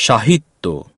সাহিত্য